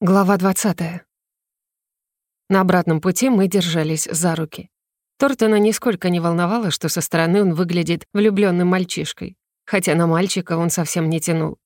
Глава 20. На обратном пути мы держались за руки. Тортона нисколько не волновало, что со стороны он выглядит влюбленным мальчишкой, хотя на мальчика он совсем не тянул.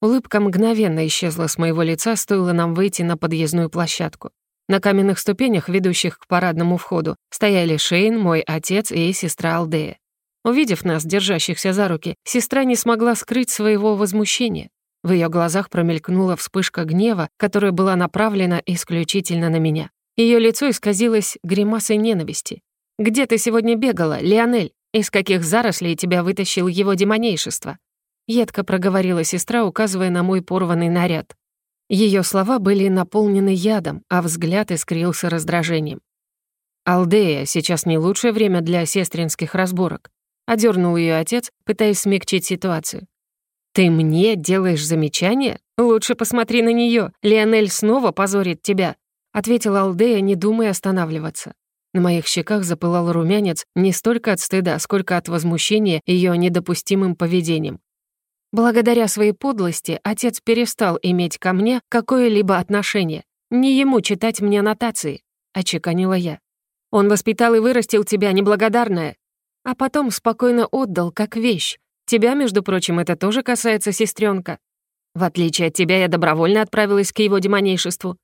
Улыбка мгновенно исчезла с моего лица, стоило нам выйти на подъездную площадку. На каменных ступенях, ведущих к парадному входу, стояли Шейн, мой отец и сестра Алдея. Увидев нас, держащихся за руки, сестра не смогла скрыть своего возмущения. В ее глазах промелькнула вспышка гнева, которая была направлена исключительно на меня. Ее лицо исказилось гримасой ненависти. «Где ты сегодня бегала, Лионель? Из каких зарослей тебя вытащил его демонейшество?» Едко проговорила сестра, указывая на мой порванный наряд. Ее слова были наполнены ядом, а взгляд искрился раздражением. «Алдея, сейчас не лучшее время для сестринских разборок», — одернул ее отец, пытаясь смягчить ситуацию. «Ты мне делаешь замечание? Лучше посмотри на нее. Лионель снова позорит тебя», — ответила Алдея, не думая останавливаться. На моих щеках запылал румянец не столько от стыда, сколько от возмущения ее недопустимым поведением. Благодаря своей подлости отец перестал иметь ко мне какое-либо отношение. Не ему читать мне нотации, — очеканила я. Он воспитал и вырастил тебя, неблагодарная, а потом спокойно отдал как вещь, Тебя, между прочим, это тоже касается, сестренка. В отличие от тебя, я добровольно отправилась к его демонейшеству».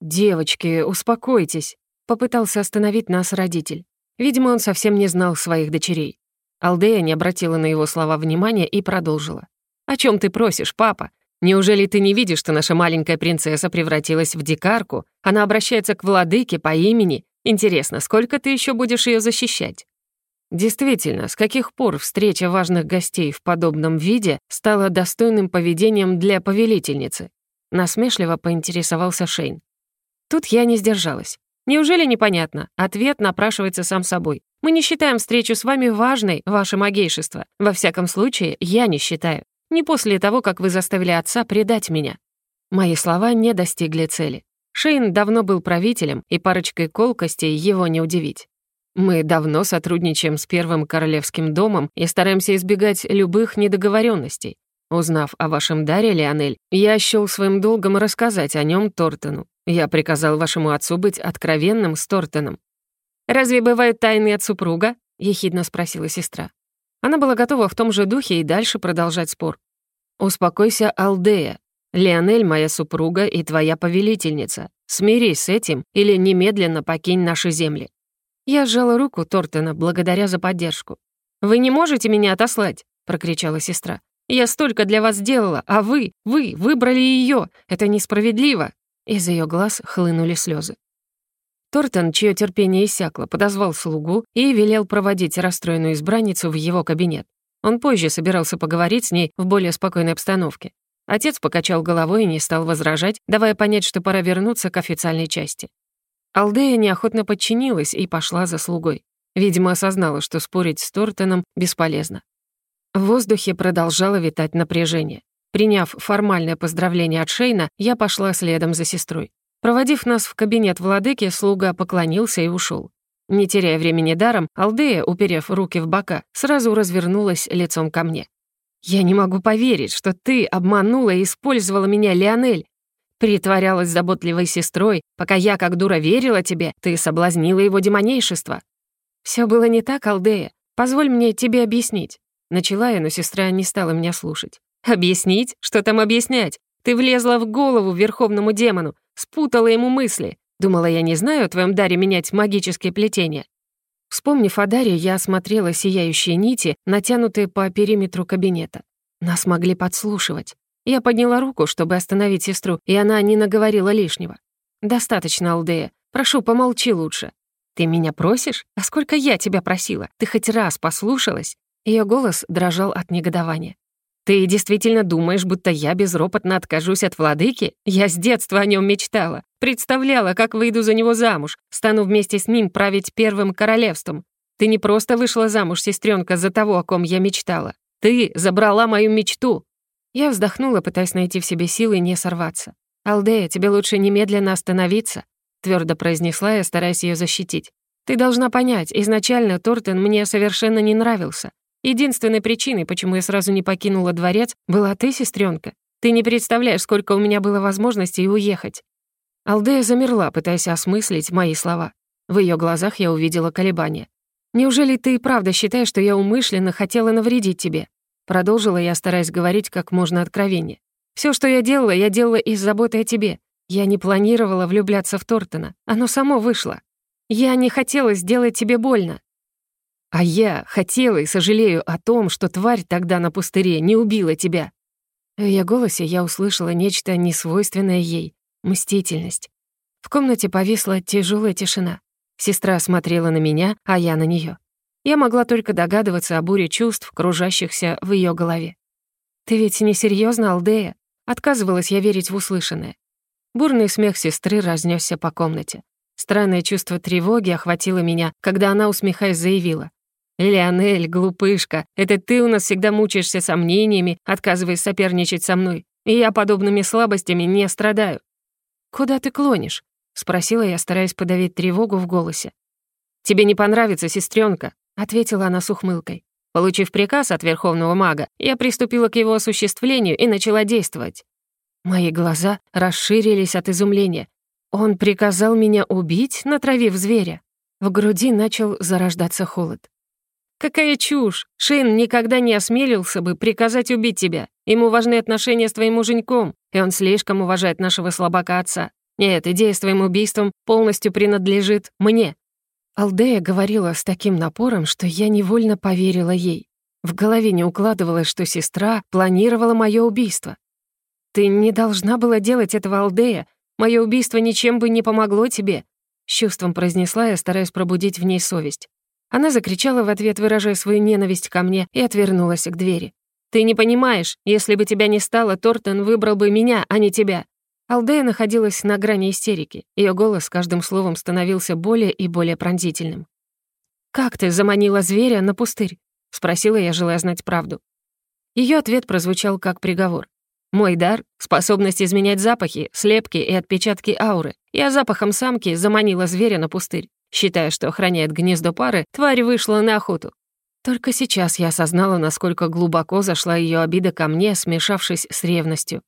«Девочки, успокойтесь», — попытался остановить нас родитель. Видимо, он совсем не знал своих дочерей. Алдея не обратила на его слова внимания и продолжила. «О чем ты просишь, папа? Неужели ты не видишь, что наша маленькая принцесса превратилась в дикарку? Она обращается к владыке по имени. Интересно, сколько ты еще будешь ее защищать?» Действительно, с каких пор встреча важных гостей в подобном виде стала достойным поведением для повелительницы? Насмешливо поинтересовался Шейн. Тут я не сдержалась. Неужели непонятно? Ответ напрашивается сам собой. Мы не считаем встречу с вами важной, ваше магейшество. Во всяком случае, я не считаю. Не после того, как вы заставили отца предать меня. Мои слова не достигли цели. Шейн давно был правителем, и парочкой колкостей его не удивить. Мы давно сотрудничаем с Первым Королевским домом и стараемся избегать любых недоговоренностей. Узнав о вашем даре, Леонель, я счёл своим долгом рассказать о нем Тортону. Я приказал вашему отцу быть откровенным с Тортоном. «Разве бывают тайны от супруга?» — ехидно спросила сестра. Она была готова в том же духе и дальше продолжать спор. «Успокойся, Алдея. Леонель — моя супруга и твоя повелительница. Смирись с этим или немедленно покинь наши земли. Я сжала руку Тортона благодаря за поддержку. «Вы не можете меня отослать?» — прокричала сестра. «Я столько для вас сделала, а вы, вы выбрали ее. Это несправедливо!» Из ее глаз хлынули слезы. Тортон, чье терпение иссякло, подозвал слугу и велел проводить расстроенную избранницу в его кабинет. Он позже собирался поговорить с ней в более спокойной обстановке. Отец покачал головой и не стал возражать, давая понять, что пора вернуться к официальной части. Алдея неохотно подчинилась и пошла за слугой. Видимо, осознала, что спорить с Тортоном бесполезно. В воздухе продолжало витать напряжение. Приняв формальное поздравление от Шейна, я пошла следом за сестрой. Проводив нас в кабинет владыки, слуга поклонился и ушел. Не теряя времени даром, Алдея, уперев руки в бока, сразу развернулась лицом ко мне. «Я не могу поверить, что ты обманула и использовала меня, Леонель. Притворялась заботливой сестрой, пока я, как дура, верила тебе, ты соблазнила его демонейшество. Все было не так, Алдея. Позволь мне тебе объяснить. Начала я, но сестра не стала меня слушать. «Объяснить? Что там объяснять? Ты влезла в голову верховному демону, спутала ему мысли. Думала, я не знаю о твоем даре менять магические плетения». Вспомнив о даре, я осмотрела сияющие нити, натянутые по периметру кабинета. Нас могли подслушивать. Я подняла руку, чтобы остановить сестру, и она не наговорила лишнего. «Достаточно, Алдея. Прошу, помолчи лучше». «Ты меня просишь? А сколько я тебя просила? Ты хоть раз послушалась?» Ее голос дрожал от негодования. «Ты действительно думаешь, будто я безропотно откажусь от владыки? Я с детства о нем мечтала. Представляла, как выйду за него замуж, стану вместе с ним править первым королевством. Ты не просто вышла замуж, сестренка, за того, о ком я мечтала. Ты забрала мою мечту. Я вздохнула, пытаясь найти в себе силы не сорваться. «Алдея, тебе лучше немедленно остановиться», — твердо произнесла я, стараясь ее защитить. «Ты должна понять, изначально Тортен мне совершенно не нравился. Единственной причиной, почему я сразу не покинула дворец, была ты, сестренка. Ты не представляешь, сколько у меня было возможностей уехать». Алдея замерла, пытаясь осмыслить мои слова. В ее глазах я увидела колебания. «Неужели ты и правда считаешь, что я умышленно хотела навредить тебе?» Продолжила я, стараясь говорить как можно откровеннее. Все, что я делала, я делала из заботы о тебе. Я не планировала влюбляться в Тортона. Оно само вышло. Я не хотела сделать тебе больно. А я хотела и сожалею о том, что тварь тогда на пустыре не убила тебя». В ее голосе я услышала нечто несвойственное ей — мстительность. В комнате повисла тяжелая тишина. Сестра смотрела на меня, а я на нее. Я могла только догадываться о буре чувств, кружащихся в ее голове. «Ты ведь не серьезно, Алдея?» Отказывалась я верить в услышанное. Бурный смех сестры разнесся по комнате. Странное чувство тревоги охватило меня, когда она, усмехаясь, заявила. «Леонель, глупышка, это ты у нас всегда мучаешься сомнениями, отказываясь соперничать со мной, и я подобными слабостями не страдаю». «Куда ты клонишь?» — спросила я, стараясь подавить тревогу в голосе. «Тебе не понравится, сестренка, ответила она с ухмылкой. Получив приказ от Верховного Мага, я приступила к его осуществлению и начала действовать. Мои глаза расширились от изумления. Он приказал меня убить, натравив зверя. В груди начал зарождаться холод. «Какая чушь! Шейн никогда не осмелился бы приказать убить тебя. Ему важны отношения с твоим муженьком, и он слишком уважает нашего слабака отца. Нет, идея с твоим убийством полностью принадлежит мне». Алдея говорила с таким напором, что я невольно поверила ей. В голове не укладывалось, что сестра планировала мое убийство. «Ты не должна была делать этого, Алдея. Мое убийство ничем бы не помогло тебе», — чувством произнесла я, стараясь пробудить в ней совесть. Она закричала в ответ, выражая свою ненависть ко мне, и отвернулась к двери. «Ты не понимаешь, если бы тебя не стало, Тортон выбрал бы меня, а не тебя». Алдея находилась на грани истерики. Ее голос с каждым словом становился более и более пронзительным. «Как ты заманила зверя на пустырь?» — спросила я, желая знать правду. Ее ответ прозвучал как приговор. «Мой дар — способность изменять запахи, слепки и отпечатки ауры. Я запахом самки заманила зверя на пустырь. Считая, что охраняет гнездо пары, тварь вышла на охоту. Только сейчас я осознала, насколько глубоко зашла ее обида ко мне, смешавшись с ревностью.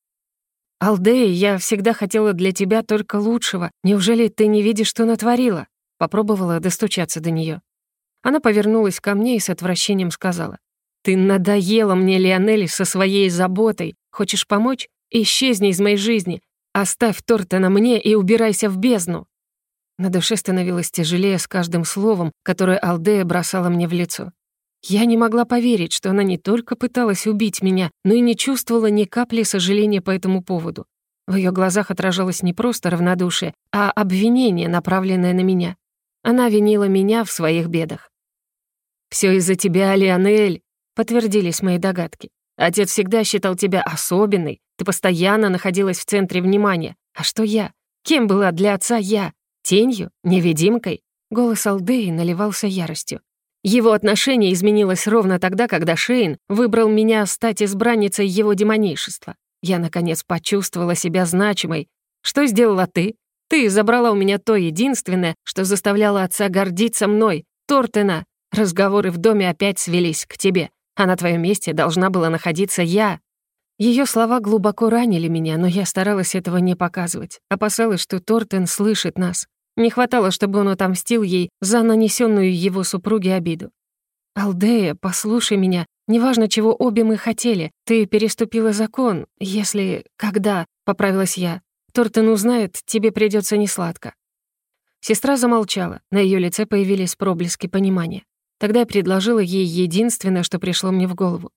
«Алдея, я всегда хотела для тебя только лучшего. Неужели ты не видишь, что натворила?» Попробовала достучаться до нее. Она повернулась ко мне и с отвращением сказала. «Ты надоела мне, Лионель, со своей заботой. Хочешь помочь? Исчезни из моей жизни. Оставь торта на мне и убирайся в бездну». На душе становилось тяжелее с каждым словом, которое Алдея бросала мне в лицо. Я не могла поверить, что она не только пыталась убить меня, но и не чувствовала ни капли сожаления по этому поводу. В ее глазах отражалось не просто равнодушие, а обвинение, направленное на меня. Она винила меня в своих бедах. «Всё из-за тебя, Лионель», — подтвердились мои догадки. «Отец всегда считал тебя особенной, ты постоянно находилась в центре внимания. А что я? Кем была для отца я? Тенью? Невидимкой? Голос Алдеи наливался яростью. Его отношение изменилось ровно тогда, когда Шейн выбрал меня стать избранницей его демонейшества. Я, наконец, почувствовала себя значимой. Что сделала ты? Ты забрала у меня то единственное, что заставляло отца гордиться мной, Тортена. Разговоры в доме опять свелись к тебе, а на твоем месте должна была находиться я. Ее слова глубоко ранили меня, но я старалась этого не показывать. Опасалась, что Тортен слышит нас. Не хватало, чтобы он отомстил ей за нанесенную его супруге обиду. «Алдея, послушай меня. Неважно, чего обе мы хотели. Ты переступила закон. Если... Когда...» — поправилась я. «Тортен узнает, тебе придется несладко». Сестра замолчала. На ее лице появились проблески понимания. Тогда я предложила ей единственное, что пришло мне в голову.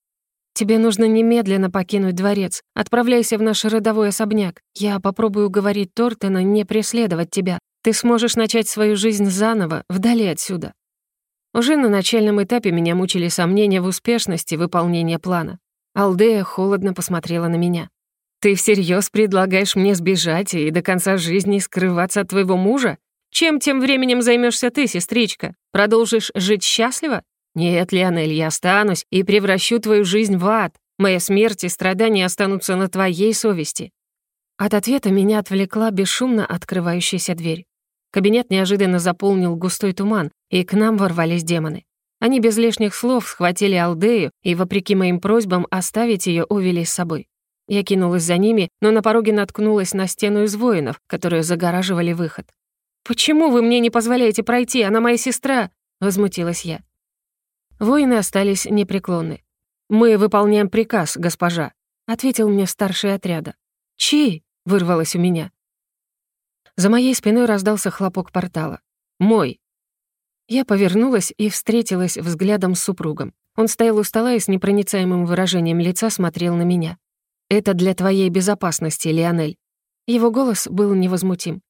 «Тебе нужно немедленно покинуть дворец. Отправляйся в наш родовой особняк. Я попробую уговорить Тортена не преследовать тебя. Ты сможешь начать свою жизнь заново, вдали отсюда. Уже на начальном этапе меня мучили сомнения в успешности выполнения плана. Алдея холодно посмотрела на меня. «Ты всерьез предлагаешь мне сбежать и до конца жизни скрываться от твоего мужа? Чем тем временем займешься ты, сестричка? Продолжишь жить счастливо? Нет, Лионель, я останусь и превращу твою жизнь в ад. Моя смерть и страдания останутся на твоей совести». От ответа меня отвлекла бесшумно открывающаяся дверь. Кабинет неожиданно заполнил густой туман, и к нам ворвались демоны. Они без лишних слов схватили Алдею и, вопреки моим просьбам оставить ее, увели с собой. Я кинулась за ними, но на пороге наткнулась на стену из воинов, которые загораживали выход. «Почему вы мне не позволяете пройти? Она моя сестра!» — возмутилась я. Воины остались непреклонны. «Мы выполняем приказ, госпожа», — ответил мне старший отряда. «Чей?» — вырвалось у меня. За моей спиной раздался хлопок портала. «Мой». Я повернулась и встретилась взглядом с супругом. Он стоял у стола и с непроницаемым выражением лица смотрел на меня. «Это для твоей безопасности, Лионель». Его голос был невозмутим.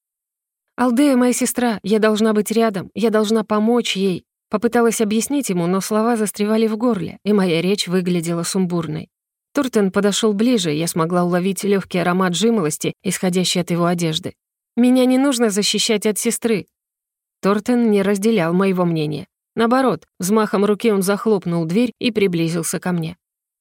«Алдея моя сестра, я должна быть рядом, я должна помочь ей». Попыталась объяснить ему, но слова застревали в горле, и моя речь выглядела сумбурной. Туртен подошел ближе, я смогла уловить легкий аромат жимолости, исходящий от его одежды. «Меня не нужно защищать от сестры». Тортен не разделял моего мнения. Наоборот, взмахом руки он захлопнул дверь и приблизился ко мне.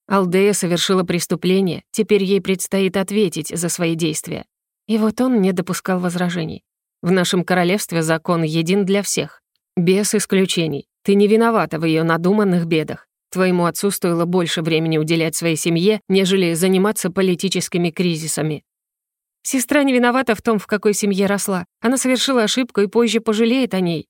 Алдея совершила преступление, теперь ей предстоит ответить за свои действия. И вот он не допускал возражений. В нашем королевстве закон един для всех. Без исключений. Ты не виновата в ее надуманных бедах. Твоему отцу стоило больше времени уделять своей семье, нежели заниматься политическими кризисами. Сестра не виновата в том, в какой семье росла. Она совершила ошибку и позже пожалеет о ней.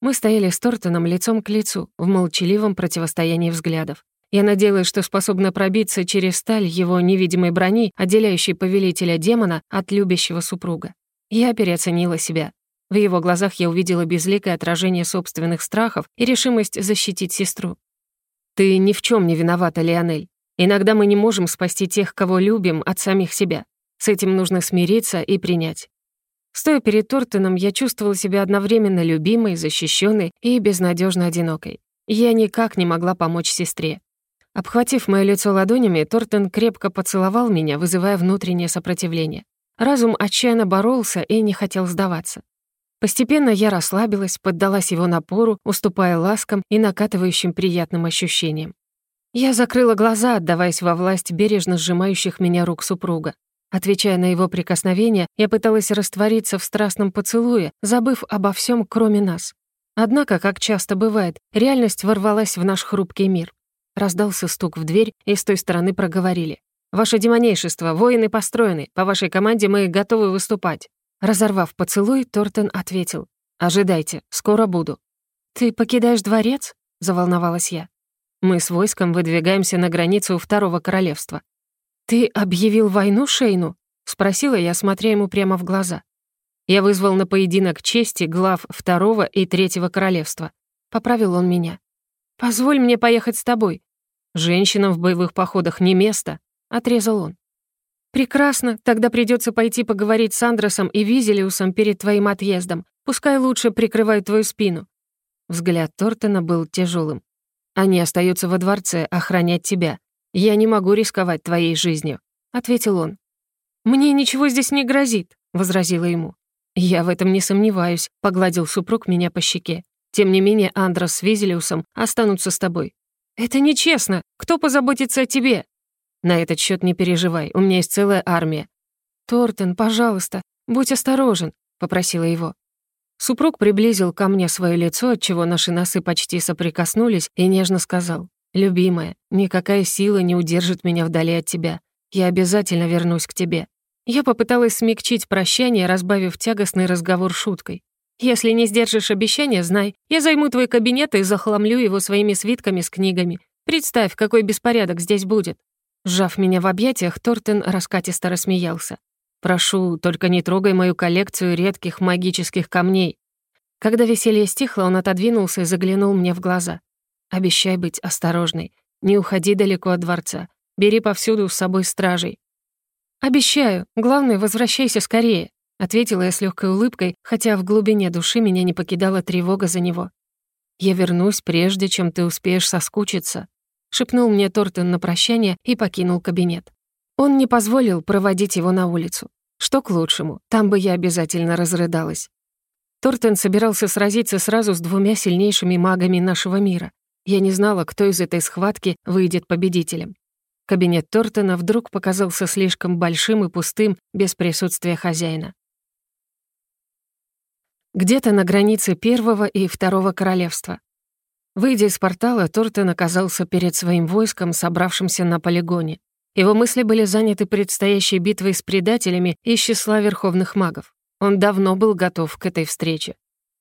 Мы стояли с Тортоном лицом к лицу, в молчаливом противостоянии взглядов. Я надеялась, что способна пробиться через сталь его невидимой брони, отделяющей повелителя демона от любящего супруга. Я переоценила себя. В его глазах я увидела безликое отражение собственных страхов и решимость защитить сестру. «Ты ни в чем не виновата, Леонель. Иногда мы не можем спасти тех, кого любим, от самих себя. С этим нужно смириться и принять». Стоя перед Тортоном, я чувствовала себя одновременно любимой, защищенной и безнадежно одинокой. Я никак не могла помочь сестре. Обхватив моё лицо ладонями, Тортон крепко поцеловал меня, вызывая внутреннее сопротивление. Разум отчаянно боролся и не хотел сдаваться. Постепенно я расслабилась, поддалась его напору, уступая ласкам и накатывающим приятным ощущениям. Я закрыла глаза, отдаваясь во власть бережно сжимающих меня рук супруга. Отвечая на его прикосновение, я пыталась раствориться в страстном поцелуе, забыв обо всем, кроме нас. Однако, как часто бывает, реальность ворвалась в наш хрупкий мир. Раздался стук в дверь, и с той стороны проговорили. «Ваше демонейшество, воины построены, по вашей команде мы готовы выступать». Разорвав поцелуй, Тортен ответил. «Ожидайте, скоро буду». «Ты покидаешь дворец?» — заволновалась я. «Мы с войском выдвигаемся на границу Второго Королевства». «Ты объявил войну Шейну?» — спросила я, смотря ему прямо в глаза. Я вызвал на поединок чести глав Второго и Третьего Королевства. Поправил он меня. «Позволь мне поехать с тобой. Женщинам в боевых походах не место», — отрезал он. «Прекрасно, тогда придется пойти поговорить с Андросом и Визелиусом перед твоим отъездом. Пускай лучше прикрывают твою спину». Взгляд Тортона был тяжелым. «Они остаются во дворце охранять тебя. Я не могу рисковать твоей жизнью», — ответил он. «Мне ничего здесь не грозит», — возразила ему. «Я в этом не сомневаюсь», — погладил супруг меня по щеке. «Тем не менее, Андрос с Визелиусом останутся с тобой. «Это нечестно! Кто позаботится о тебе?» «На этот счет не переживай, у меня есть целая армия». «Тортен, пожалуйста, будь осторожен», — попросила его. Супруг приблизил ко мне свое лицо, отчего наши носы почти соприкоснулись, и нежно сказал, «Любимая, никакая сила не удержит меня вдали от тебя. Я обязательно вернусь к тебе». Я попыталась смягчить прощание, разбавив тягостный разговор шуткой. Если не сдержишь обещания, знай, я займу твой кабинет и захламлю его своими свитками с книгами. Представь, какой беспорядок здесь будет». Сжав меня в объятиях, Тортен раскатисто рассмеялся. «Прошу, только не трогай мою коллекцию редких магических камней». Когда веселье стихло, он отодвинулся и заглянул мне в глаза. «Обещай быть осторожной. Не уходи далеко от дворца. Бери повсюду с собой стражей». «Обещаю. Главное, возвращайся скорее». Ответила я с легкой улыбкой, хотя в глубине души меня не покидала тревога за него. «Я вернусь, прежде чем ты успеешь соскучиться», — шепнул мне Тортон на прощание и покинул кабинет. Он не позволил проводить его на улицу. Что к лучшему, там бы я обязательно разрыдалась. Тортон собирался сразиться сразу с двумя сильнейшими магами нашего мира. Я не знала, кто из этой схватки выйдет победителем. Кабинет Тортона вдруг показался слишком большим и пустым без присутствия хозяина. Где-то на границе первого и второго королевства. Выйдя из портала, Тортен оказался перед своим войском, собравшимся на полигоне. Его мысли были заняты предстоящей битвой с предателями из числа верховных магов. Он давно был готов к этой встрече.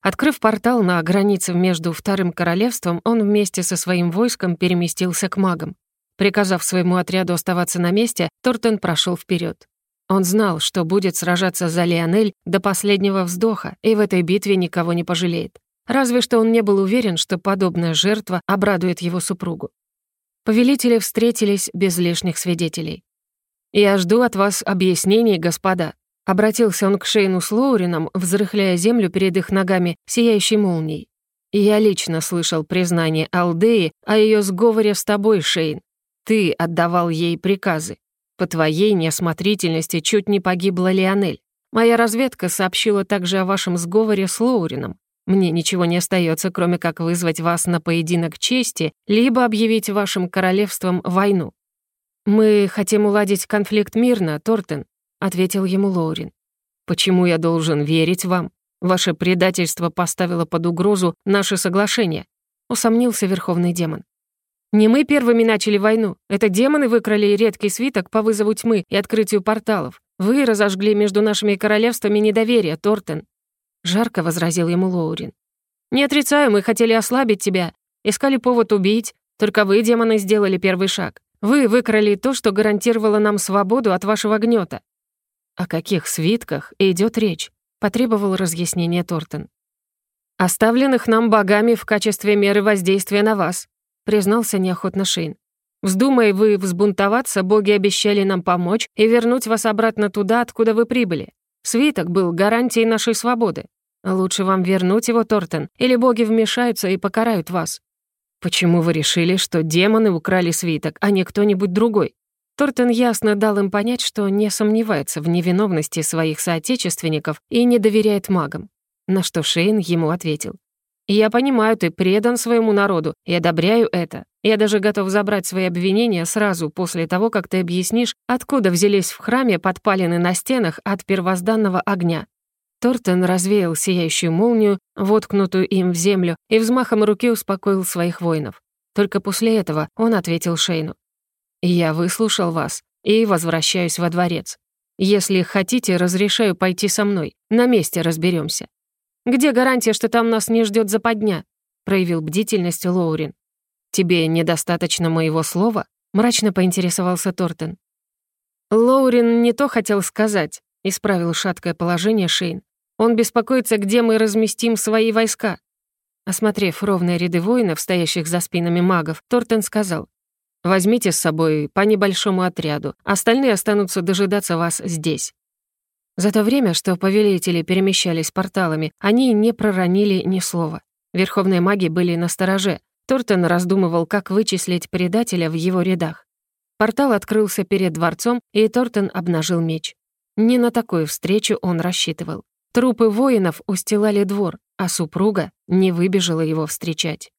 Открыв портал на границе между Вторым Королевством, он вместе со своим войском переместился к магам. Приказав своему отряду оставаться на месте, Тортен прошел вперед. Он знал, что будет сражаться за Леонель до последнего вздоха и в этой битве никого не пожалеет. Разве что он не был уверен, что подобная жертва обрадует его супругу. Повелители встретились без лишних свидетелей. «Я жду от вас объяснений, господа», — обратился он к Шейну с Лоурином, взрыхляя землю перед их ногами сияющей молнией. «Я лично слышал признание Алдеи о ее сговоре с тобой, Шейн. Ты отдавал ей приказы. По твоей неосмотрительности чуть не погибла Лионель. Моя разведка сообщила также о вашем сговоре с Лоурином. Мне ничего не остается, кроме как вызвать вас на поединок чести, либо объявить вашим королевством войну. Мы хотим уладить конфликт мирно, Тортен, ответил ему Лоурин. Почему я должен верить вам? Ваше предательство поставило под угрозу наше соглашение, усомнился верховный демон. Не мы первыми начали войну. Это демоны выкрали редкий свиток по вызову тьмы и открытию порталов. Вы разожгли между нашими королевствами недоверие, Тортен. Жарко возразил ему Лоурин. «Не отрицаю, мы хотели ослабить тебя. Искали повод убить. Только вы, демоны, сделали первый шаг. Вы выкрали то, что гарантировало нам свободу от вашего гнета. «О каких свитках идет речь?» — потребовал разъяснения Тортон. «Оставленных нам богами в качестве меры воздействия на вас», — признался неохотно Шейн. «Вздумай вы взбунтоваться, боги обещали нам помочь и вернуть вас обратно туда, откуда вы прибыли. Свиток был гарантией нашей свободы. Лучше вам вернуть его, Тортен, или боги вмешаются и покарают вас. Почему вы решили, что демоны украли свиток, а не кто-нибудь другой? Тортен ясно дал им понять, что не сомневается в невиновности своих соотечественников и не доверяет магам. На что Шейн ему ответил. «Я понимаю, ты предан своему народу и одобряю это. Я даже готов забрать свои обвинения сразу после того, как ты объяснишь, откуда взялись в храме подпалины на стенах от первозданного огня». Тортен развеял сияющую молнию, воткнутую им в землю, и взмахом руки успокоил своих воинов. Только после этого он ответил Шейну. «Я выслушал вас и возвращаюсь во дворец. Если хотите, разрешаю пойти со мной. На месте разберемся. «Где гарантия, что там нас не ждет западня?» — проявил бдительность Лоурин. «Тебе недостаточно моего слова?» — мрачно поинтересовался Тортен. «Лоурин не то хотел сказать», — исправил шаткое положение Шейн. «Он беспокоится, где мы разместим свои войска». Осмотрев ровные ряды воинов, стоящих за спинами магов, Тортен сказал, «Возьмите с собой по небольшому отряду, остальные останутся дожидаться вас здесь. За то время, что повелители перемещались порталами, они не проронили ни слова. Верховные маги были на стороже. Тортон раздумывал, как вычислить предателя в его рядах. Портал открылся перед дворцом, и Тортон обнажил меч. Не на такую встречу он рассчитывал. Трупы воинов устилали двор, а супруга не выбежала его встречать.